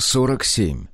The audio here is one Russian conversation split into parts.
47.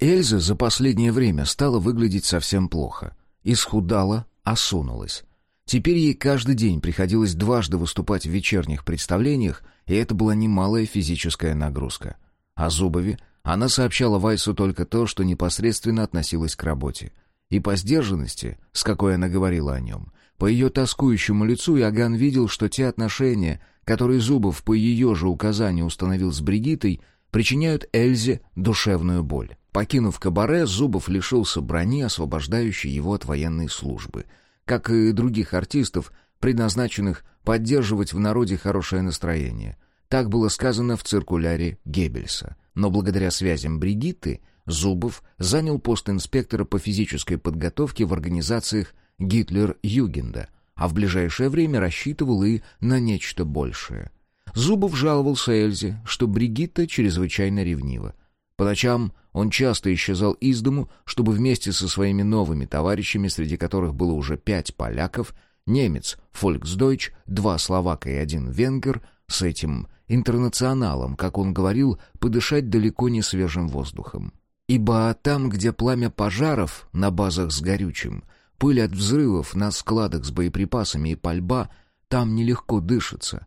Эльза за последнее время стала выглядеть совсем плохо. Исхудала, осунулась. Теперь ей каждый день приходилось дважды выступать в вечерних представлениях, и это была немалая физическая нагрузка. О Зубове она сообщала Вайсу только то, что непосредственно относилось к работе. И по сдержанности, с какой она говорила о нем, по ее тоскующему лицу Иоганн видел, что те отношения, которые Зубов по ее же указанию установил с Бригитой, причиняют Эльзе душевную боль. Покинув кабаре, Зубов лишился брони, освобождающей его от военной службы. Как и других артистов, предназначенных поддерживать в народе хорошее настроение. Так было сказано в циркуляре Геббельса. Но благодаря связям Бригитты Зубов занял пост инспектора по физической подготовке в организациях Гитлер-Югенда, а в ближайшее время рассчитывал и на нечто большее — Зубов жаловался Эльзе, что Бригитта чрезвычайно ревнива. По ночам он часто исчезал из дому, чтобы вместе со своими новыми товарищами, среди которых было уже пять поляков, немец, фольксдойч, два словака и один венгер, с этим интернационалом, как он говорил, подышать далеко не свежим воздухом. Ибо там, где пламя пожаров на базах с горючим, пыль от взрывов на складах с боеприпасами и пальба, там нелегко дышится,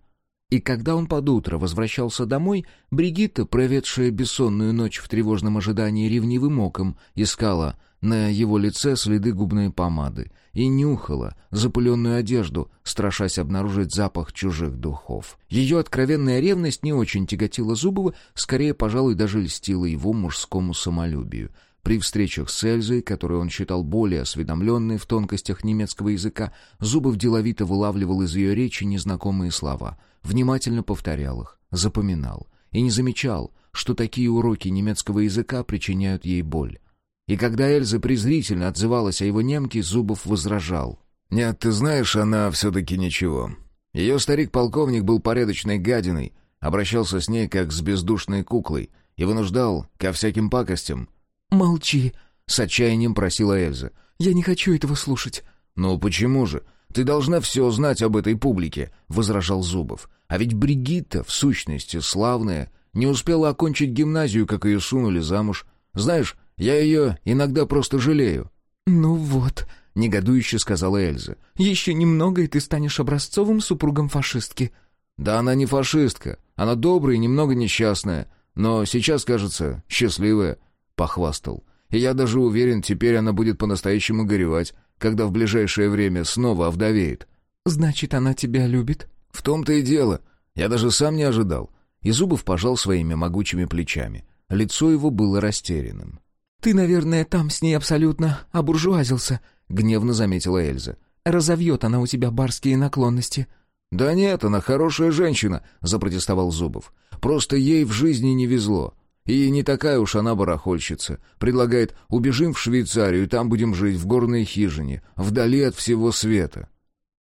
и когда он под утро возвращался домой, Бригитта, проведшая бессонную ночь в тревожном ожидании ревнивым оком, искала на его лице следы губной помады и нюхала запыленную одежду, страшась обнаружить запах чужих духов. Ее откровенная ревность не очень тяготила Зубова, скорее, пожалуй, даже льстила его мужскому самолюбию — при встречах с Эльзой, которую он считал более осведомленной в тонкостях немецкого языка, Зубов деловито вылавливал из ее речи незнакомые слова, внимательно повторял их, запоминал и не замечал, что такие уроки немецкого языка причиняют ей боль. И когда Эльза презрительно отзывалась о его немке, Зубов возражал. «Нет, ты знаешь, она все-таки ничего. Ее старик-полковник был порядочной гадиной, обращался с ней как с бездушной куклой и вынуждал ко всяким пакостям, «Молчи», — с отчаянием просила Эльза. «Я не хочу этого слушать». «Ну почему же? Ты должна все знать об этой публике», — возражал Зубов. «А ведь Бригитта, в сущности, славная, не успела окончить гимназию, как ее сунули замуж. Знаешь, я ее иногда просто жалею». «Ну вот», — негодующе сказала Эльза. «Еще немного, и ты станешь образцовым супругом фашистки». «Да она не фашистка. Она добрая и немного несчастная. Но сейчас, кажется, счастливая. — похвастал. «И я даже уверен, теперь она будет по-настоящему горевать, когда в ближайшее время снова овдовеет». «Значит, она тебя любит?» «В том-то и дело. Я даже сам не ожидал». И Зубов пожал своими могучими плечами. Лицо его было растерянным. «Ты, наверное, там с ней абсолютно обуржуазился», — гневно заметила Эльза. «Разовьет она у тебя барские наклонности». «Да нет, она хорошая женщина», — запротестовал Зубов. «Просто ей в жизни не везло. И не такая уж она барахольщица. Предлагает, убежим в Швейцарию, там будем жить в горной хижине, вдали от всего света.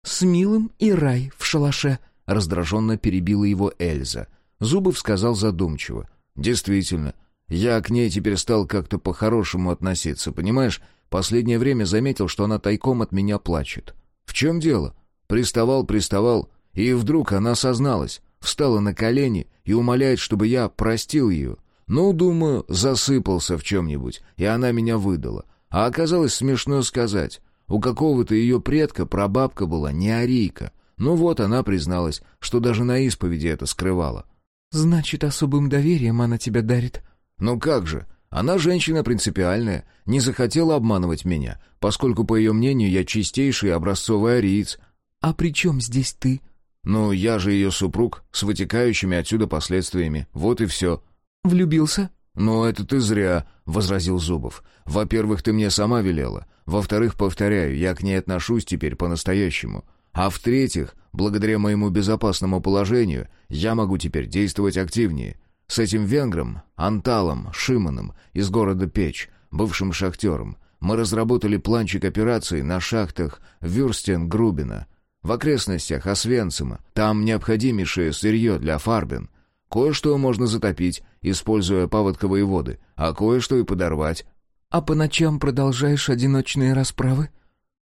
«С милым и рай в шалаше», — раздраженно перебила его Эльза. Зубов сказал задумчиво. «Действительно, я к ней теперь стал как-то по-хорошему относиться, понимаешь? Последнее время заметил, что она тайком от меня плачет. В чем дело? Приставал, приставал, и вдруг она созналась, встала на колени и умоляет, чтобы я простил ее. Ну, думаю, засыпался в чем-нибудь, и она меня выдала. А оказалось смешно сказать. У какого-то ее предка прабабка была не арийка. Ну вот, она призналась, что даже на исповеди это скрывала. «Значит, особым доверием она тебя дарит?» «Ну как же, она женщина принципиальная, не захотела обманывать меня, поскольку, по ее мнению, я чистейший образцовый ариец». «А при чем здесь ты?» «Ну, я же ее супруг, с вытекающими отсюда последствиями, вот и все». «Влюбился?» «Ну, это ты зря», — возразил Зубов. «Во-первых, ты мне сама велела. Во-вторых, повторяю, я к ней отношусь теперь по-настоящему. А в-третьих, благодаря моему безопасному положению, я могу теперь действовать активнее. С этим венгром, Анталом, Шиманом из города Печь, бывшим шахтером, мы разработали планчик операции на шахтах Вюрстен-Грубина, в окрестностях Освенцима. Там необходимейшее сырье для фарбин. Кое-что можно затопить, используя паводковые воды, а кое-что и подорвать. А по ночам продолжаешь одиночные расправы?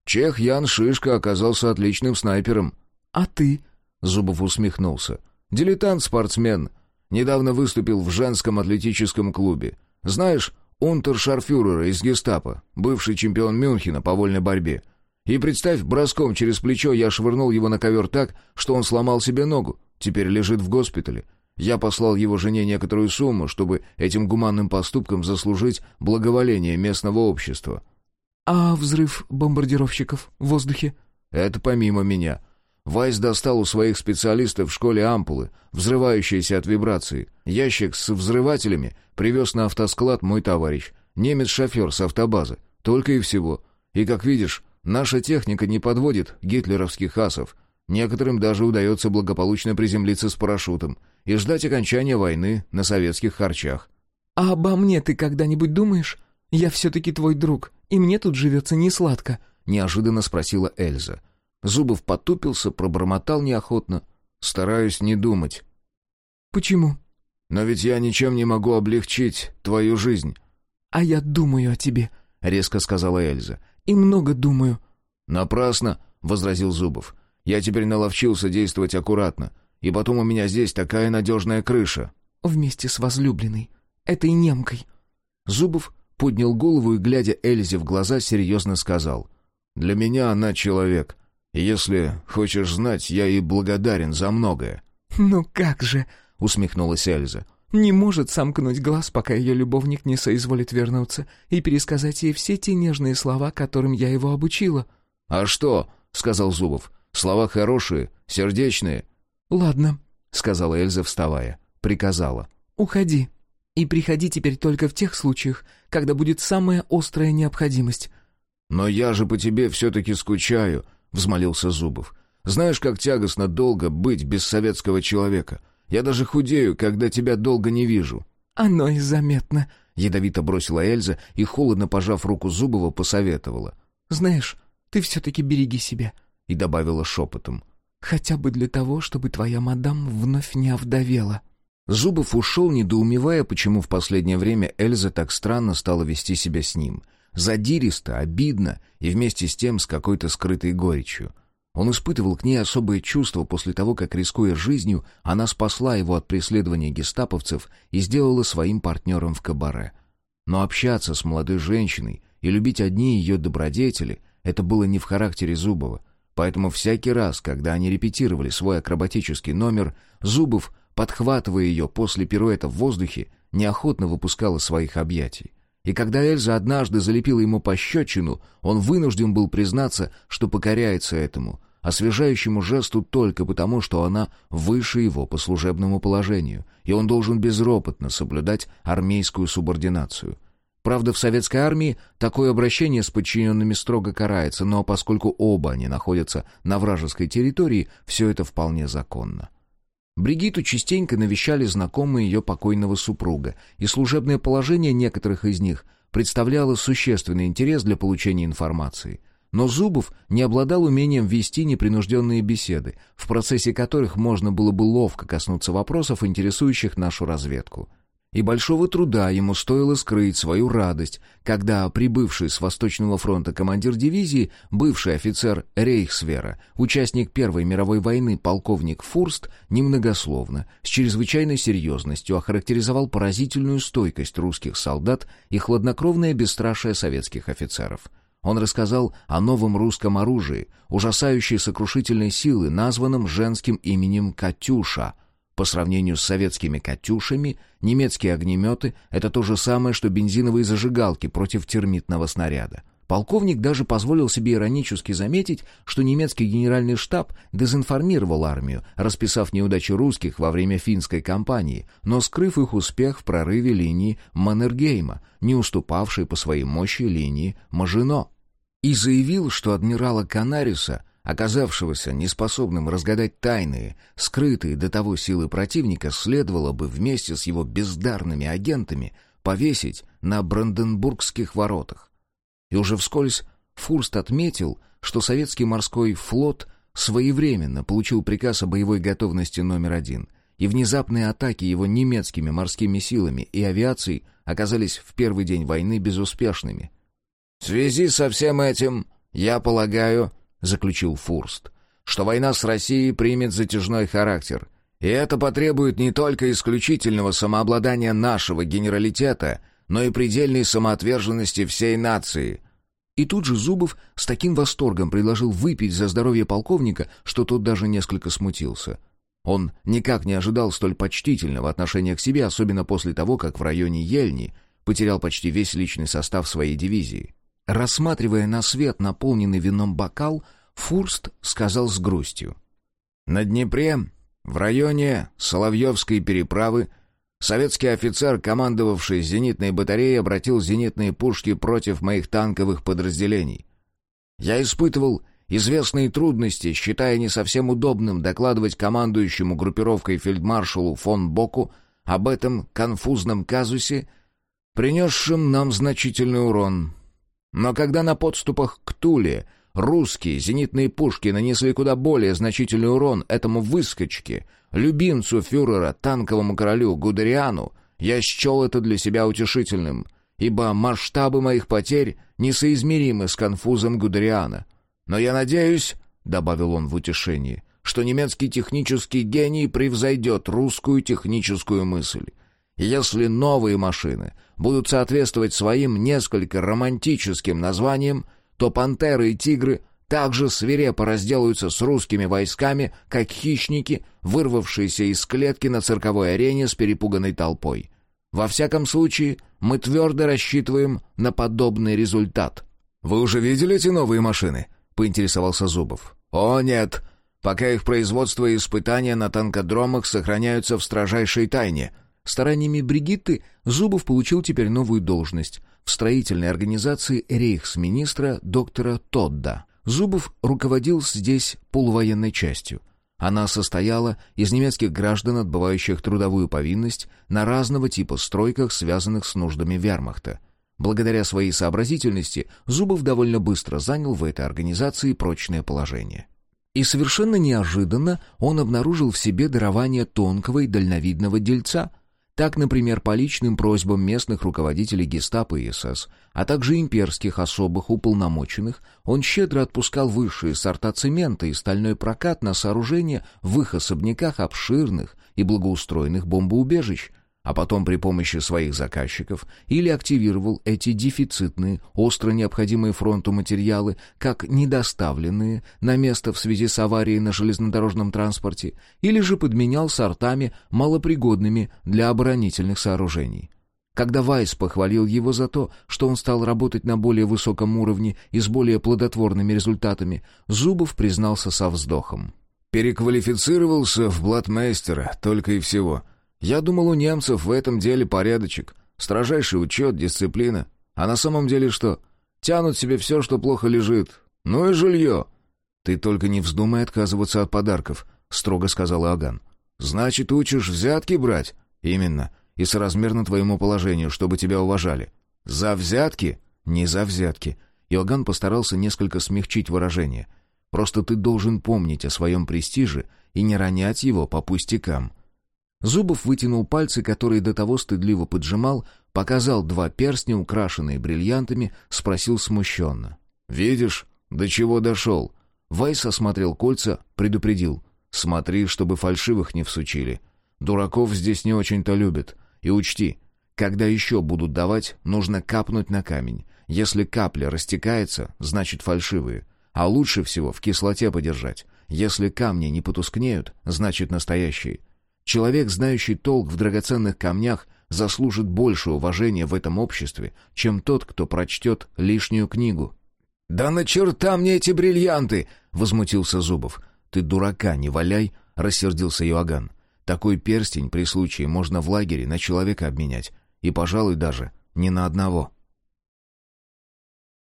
Чех Ян Шишка оказался отличным снайпером. А ты? Зубов усмехнулся. Дилетант-спортсмен. Недавно выступил в женском атлетическом клубе. Знаешь, унтершарфюрера из гестапо, бывший чемпион Мюнхена по вольной борьбе. И представь, броском через плечо я швырнул его на ковер так, что он сломал себе ногу. Теперь лежит в госпитале. Я послал его жене некоторую сумму, чтобы этим гуманным поступком заслужить благоволение местного общества. «А взрыв бомбардировщиков в воздухе?» «Это помимо меня. Вайс достал у своих специалистов в школе ампулы, взрывающиеся от вибрации. Ящик с взрывателями привез на автосклад мой товарищ, немец-шофер с автобазы. Только и всего. И, как видишь, наша техника не подводит гитлеровских асов. Некоторым даже удается благополучно приземлиться с парашютом и ждать окончания войны на советских харчах. «А обо мне ты когда-нибудь думаешь? Я все-таки твой друг, и мне тут живется не сладко», — неожиданно спросила Эльза. Зубов потупился, пробормотал неохотно. «Стараюсь не думать». «Почему?» «Но ведь я ничем не могу облегчить твою жизнь». «А я думаю о тебе», — резко сказала Эльза. «И много думаю». «Напрасно», — возразил Зубов. «Я теперь наловчился действовать аккуратно. И потом у меня здесь такая надежная крыша». «Вместе с возлюбленной, этой немкой». Зубов поднял голову и, глядя Эльзе в глаза, серьезно сказал. «Для меня она человек. Если хочешь знать, я ей благодарен за многое». «Ну как же!» — усмехнулась Эльза. «Не может сомкнуть глаз, пока ее любовник не соизволит вернуться, и пересказать ей все те нежные слова, которым я его обучила». «А что?» — сказал Зубов. «Слова хорошие, сердечные». «Ладно», — сказала Эльза, вставая. Приказала. «Уходи. И приходи теперь только в тех случаях, когда будет самая острая необходимость». «Но я же по тебе все-таки скучаю», взмолился Зубов. «Знаешь, как тягостно долго быть без советского человека. Я даже худею, когда тебя долго не вижу». «Оно и заметно», — ядовито бросила Эльза и, холодно пожав руку Зубова, посоветовала. «Знаешь, ты все-таки береги себя», — и добавила шепотом. «Хотя бы для того, чтобы твоя мадам вновь не овдовела». Зубов ушел, недоумевая, почему в последнее время Эльза так странно стала вести себя с ним — задиристо, обидно и вместе с тем с какой-то скрытой горечью. Он испытывал к ней особое чувство после того, как, рискуя жизнью, она спасла его от преследования гестаповцев и сделала своим партнером в кабаре. Но общаться с молодой женщиной и любить одни ее добродетели — это было не в характере Зубова. Поэтому всякий раз, когда они репетировали свой акробатический номер, Зубов, подхватывая ее после пируэта в воздухе, неохотно выпускал из своих объятий. И когда Эльза однажды залепила ему пощечину, он вынужден был признаться, что покоряется этому, освежающему жесту только потому, что она выше его по служебному положению, и он должен безропотно соблюдать армейскую субординацию. Правда, в советской армии такое обращение с подчиненными строго карается, но поскольку оба они находятся на вражеской территории, все это вполне законно. Бригиту частенько навещали знакомые ее покойного супруга, и служебное положение некоторых из них представляло существенный интерес для получения информации. Но Зубов не обладал умением вести непринужденные беседы, в процессе которых можно было бы ловко коснуться вопросов, интересующих нашу разведку и большого труда ему стоило скрыть свою радость, когда прибывший с Восточного фронта командир дивизии, бывший офицер Рейхсвера, участник Первой мировой войны полковник Фурст, немногословно, с чрезвычайной серьезностью охарактеризовал поразительную стойкость русских солдат и хладнокровное бесстрашие советских офицеров. Он рассказал о новом русском оружии, ужасающей сокрушительной силы, названном женским именем «Катюша», по сравнению с советскими «Катюшами», немецкие огнеметы — это то же самое, что бензиновые зажигалки против термитного снаряда. Полковник даже позволил себе иронически заметить, что немецкий генеральный штаб дезинформировал армию, расписав неудачи русских во время финской кампании, но скрыв их успех в прорыве линии Маннергейма, не уступавшей по своей мощи линии Мажино. И заявил, что адмирала Канариса оказавшегося неспособным разгадать тайные, скрытые до того силы противника, следовало бы вместе с его бездарными агентами повесить на Бранденбургских воротах. И уже вскользь Фурст отметил, что советский морской флот своевременно получил приказ о боевой готовности номер один, и внезапные атаки его немецкими морскими силами и авиацией оказались в первый день войны безуспешными. «В связи со всем этим, я полагаю, заключил Фурст, что война с Россией примет затяжной характер, И это потребует не только исключительного самообладания нашего генералитета, но и предельной самоотверженности всей нации. И тут же Зубов с таким восторгом предложил выпить за здоровье полковника, что тот даже несколько смутился. Он никак не ожидал столь почтительного отношения к себе, особенно после того, как в районе Ельни потерял почти весь личный состав своей дивизии. Рассматривая на свет наполненный вином бокал, Фурст сказал с грустью. «На Днепре, в районе Соловьевской переправы, советский офицер, командовавший зенитной батареей, обратил зенитные пушки против моих танковых подразделений. Я испытывал известные трудности, считая не совсем удобным докладывать командующему группировкой фельдмаршалу фон Боку об этом конфузном казусе, принесшем нам значительный урон. Но когда на подступах к Туле русские зенитные пушки нанесли куда более значительный урон этому выскочке, любимцу фюрера, танковому королю Гудериану, я счел это для себя утешительным, ибо масштабы моих потерь несоизмеримы с конфузом Гудериана — но я надеюсь, — добавил он в утешении, — что немецкий технический гений превзойдет русскую техническую мысль. Если новые машины будут соответствовать своим несколько романтическим названиям, то «Пантеры» и «Тигры» также свирепо разделаются с русскими войсками, как хищники, вырвавшиеся из клетки на цирковой арене с перепуганной толпой. Во всяком случае, мы твердо рассчитываем на подобный результат. «Вы уже видели эти новые машины?» — поинтересовался Зубов. «О, нет! Пока их производство и испытания на танкодромах сохраняются в строжайшей тайне». Стараниями Бригитты Зубов получил теперь новую должность в строительной организации рейхсминистра доктора Тодда. Зубов руководил здесь полувоенной частью. Она состояла из немецких граждан, отбывающих трудовую повинность на разного типа стройках, связанных с нуждами вермахта. Благодаря своей сообразительности Зубов довольно быстро занял в этой организации прочное положение. И совершенно неожиданно он обнаружил в себе дарование тонкого и дальновидного дельца. Так, например, по личным просьбам местных руководителей гестапо и СС, а также имперских особых уполномоченных, он щедро отпускал высшие сорта цемента и стальной прокат на сооружение в их особняках обширных и благоустроенных бомбоубежищ — а потом при помощи своих заказчиков или активировал эти дефицитные, остро необходимые фронту материалы, как недоставленные на место в связи с аварией на железнодорожном транспорте, или же подменял сортами, малопригодными для оборонительных сооружений. Когда Вайс похвалил его за то, что он стал работать на более высоком уровне и с более плодотворными результатами, Зубов признался со вздохом. «Переквалифицировался в блатмейстера, только и всего. Я думал, у немцев в этом деле порядочек. Строжайший учет, дисциплина. А на самом деле что? Тянут себе все, что плохо лежит. Ну и жилье. Ты только не вздумай отказываться от подарков, строго сказал Аган. Значит, учишь взятки брать? Именно. И соразмерно твоему положению, чтобы тебя уважали. За взятки? Не за взятки. Иоганн постарался несколько смягчить выражение. Просто ты должен помнить о своем престиже и не ронять его по пустякам. Зубов вытянул пальцы, которые до того стыдливо поджимал, показал два перстня, украшенные бриллиантами, спросил смущенно. «Видишь, до чего дошел?» Вайс осмотрел кольца, предупредил. «Смотри, чтобы фальшивых не всучили. Дураков здесь не очень-то любят. И учти, когда еще будут давать, нужно капнуть на камень. Если капля растекается, значит фальшивые. А лучше всего в кислоте подержать. Если камни не потускнеют, значит настоящие. Человек, знающий толк в драгоценных камнях, заслужит больше уважения в этом обществе, чем тот, кто прочтет лишнюю книгу. «Да на черта мне эти бриллианты!» — возмутился Зубов. «Ты дурака не валяй!» — рассердился Иоганн. «Такой перстень при случае можно в лагере на человека обменять. И, пожалуй, даже не на одного».